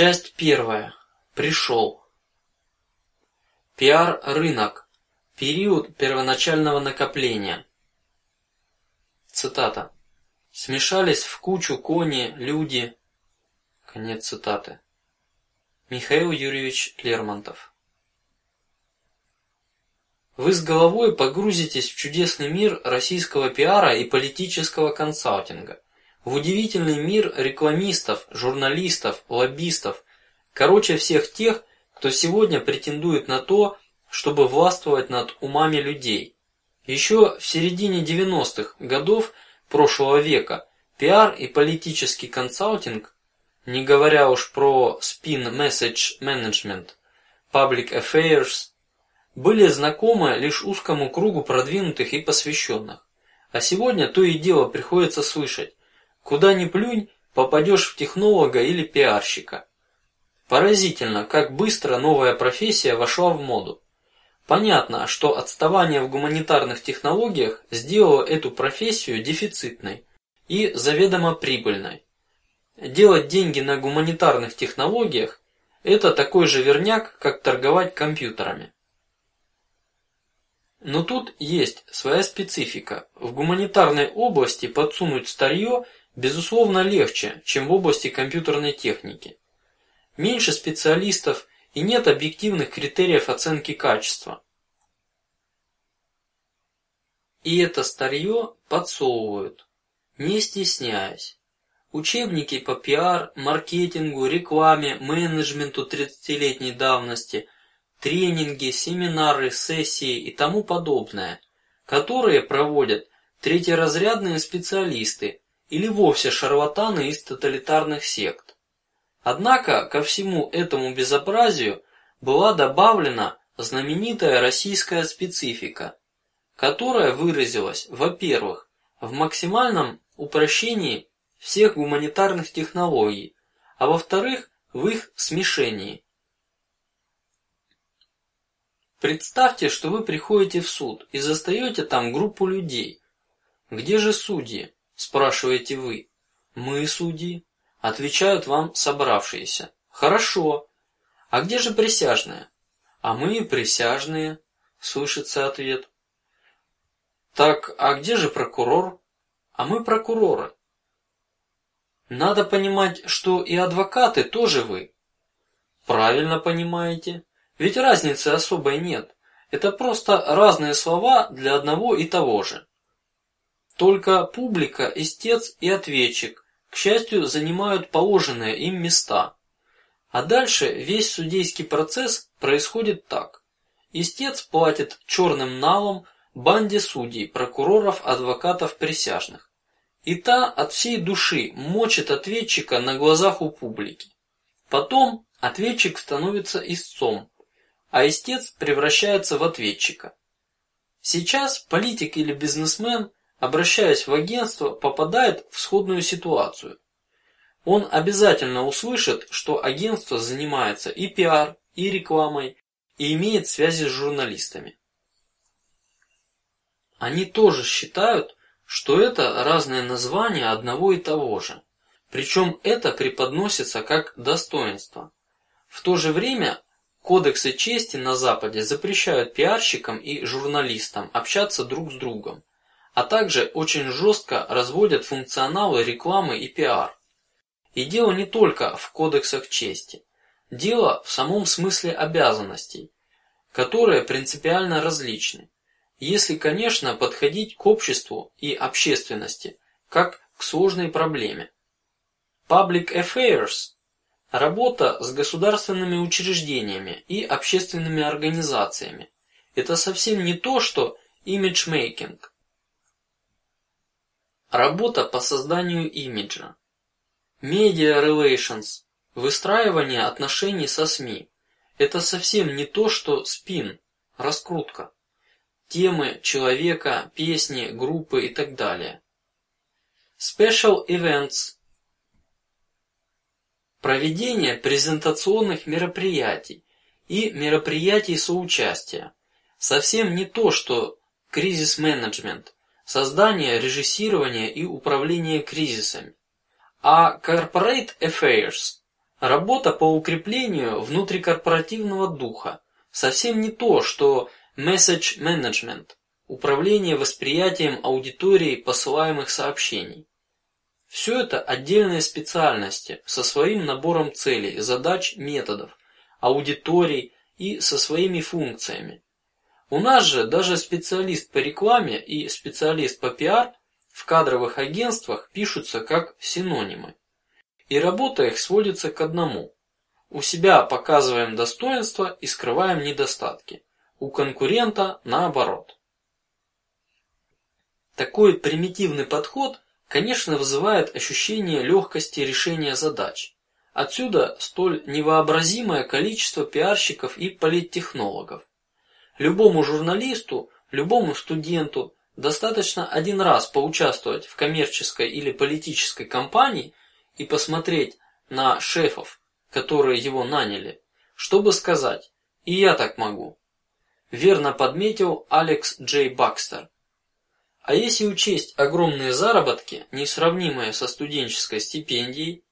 Часть первая. Пришел. Пиар рынок. Период первоначального накопления. Цитата. Смешались в кучу кони, люди. Конец цитаты. Михаил Юрьевич Лермонтов. Вы с головой погрузитесь в чудесный мир российского пиара и политического консалтинга, в удивительный мир рекламистов, журналистов, лоббистов, короче всех тех, кто сегодня претендует на то, чтобы властвовать над умами людей. Еще в середине 90-х годов прошлого века пиар и политический консалтинг, не говоря уж про message management, public affairs, были знакомы лишь узкому кругу продвинутых и посвященных. А сегодня то и дело приходится слышать: куда ни плюнь, попадешь в технолога или пиарщика. Поразительно, как быстро новая профессия вошла в моду. Понятно, что отставание в гуманитарных технологиях сделало эту профессию дефицитной и заведомо прибыльной. Делать деньги на гуманитарных технологиях – это такой же верняк, как торговать компьютерами. Но тут есть своя специфика. В гуманитарной области подсунуть старье безусловно легче, чем в области компьютерной техники. Меньше специалистов и нет объективных критериев оценки качества. И это старье подсовывают, не стесняясь. Учебники по пиар, маркетингу, рекламе, менеджменту тридцатилетней давности – тренинги, семинары, сессии и тому подобное, которые проводят третьеразрядные специалисты или вовсе шарлатаны из тоталитарных сект. Однако ко всему этому безобразию была добавлена знаменитая российская специфика, которая выразилась, во-первых, в максимальном упрощении всех гуманитарных технологий, а во-вторых, в их смешении. Представьте, что вы приходите в суд и застаете там группу людей. Где же судьи? Спрашиваете вы. Мы судьи, отвечают вам собравшиеся. Хорошо. А где же присяжные? А мы присяжные, слышится ответ. Так, а где же прокурор? А мы прокуроры. Надо понимать, что и адвокаты тоже вы. Правильно понимаете. Ведь разницы особой нет. Это просто разные слова для одного и того же. Только публика, истец и ответчик, к счастью, занимают положенные им места. А дальше весь судейский процесс происходит так: истец платит черным налом банде судей, прокуроров, адвокатов, присяжных, и та от всей души мочит ответчика на глазах у публики. Потом ответчик становится истцом, а истец превращается в ответчика. Сейчас политик или бизнесмен, обращаясь в агентство, попадает в сходную ситуацию. Он обязательно услышит, что агентство занимается и пиар, и рекламой, и имеет связи с журналистами. Они тоже считают, что это разные названия одного и того же, причем это преподносится как достоинство. В то же время Кодексы чести на Западе запрещают пиарщикам и журналистам общаться друг с другом, а также очень жестко разводят функционалы рекламы и пиар. И дело не только в кодексах чести, дело в самом смысле обязанностей, которые принципиально различны, если, конечно, подходить к обществу и общественности как к сложной проблеме. Public affairs Работа с государственными учреждениями и общественными организациями – это совсем не то, что имиджмейкинг. Работа по созданию имиджа, media relations, выстраивание отношений со СМИ – это совсем не то, что спин, раскрутка, темы человека, песни, группы и так далее. Special events. Проведение презентационных мероприятий и мероприятий соучастия. Совсем не то, что кризис-менеджмент, создание, режиссирование и управление кризисами, а corporate affairs, Работа по укреплению внутрикорпоративного духа совсем не то, что message management, управление восприятием аудитории посылаемых сообщений. Все это отдельные специальности со своим набором целей, задач, методов, аудиторий и со своими функциями. У нас же даже специалист по рекламе и специалист по пиар в кадровых агентствах пишутся как синонимы, и работа их сводится к одному: у себя показываем достоинства и скрываем недостатки, у конкурента наоборот. Такой примитивный подход конечно, вызывает ощущение легкости решения задач. Отсюда столь невообразимое количество пиарщиков и политтехнологов. Любому журналисту, любому студенту достаточно один раз поучаствовать в коммерческой или политической кампании и посмотреть на шефов, которые его наняли, чтобы сказать: и я так могу. Верно подметил Алекс Джей Бакстер. А если учесть огромные заработки, несравнимые со студенческой стипендией,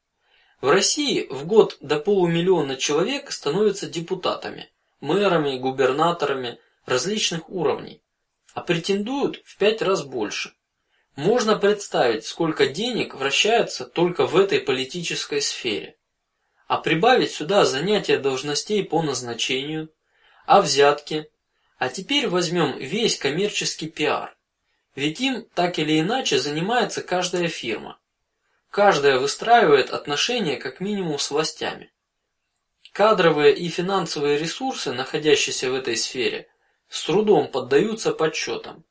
в России в год до полумиллиона человек становятся депутатами, мэрами, губернаторами различных уровней, а претендуют в пять раз больше. Можно представить, сколько денег вращается только в этой политической сфере, а прибавить сюда занятия должностей по назначению, а взятки, а теперь возьмем весь коммерческий пиар. Ведь им так или иначе занимается каждая фирма. Каждая выстраивает отношения как минимум с властями. Кадровые и финансовые ресурсы, находящиеся в этой сфере, с трудом поддаются подсчетам.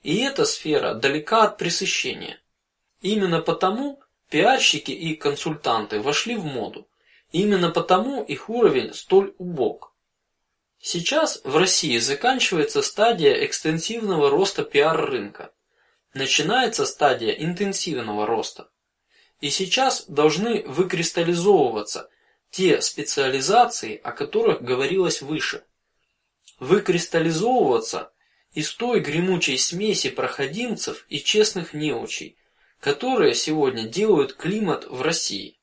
И эта сфера далека от пресыщения. Именно потому пиарщики и консультанты вошли в моду. Именно потому их уровень столь убог. Сейчас в России заканчивается стадия экстенсивного роста пиар-рынка, начинается стадия интенсивного роста, и сейчас должны выкристаллизовываться те специализации, о которых говорилось выше, выкристаллизовываться из той гремучей смеси проходимцев и честных неучей, которые сегодня делают климат в России.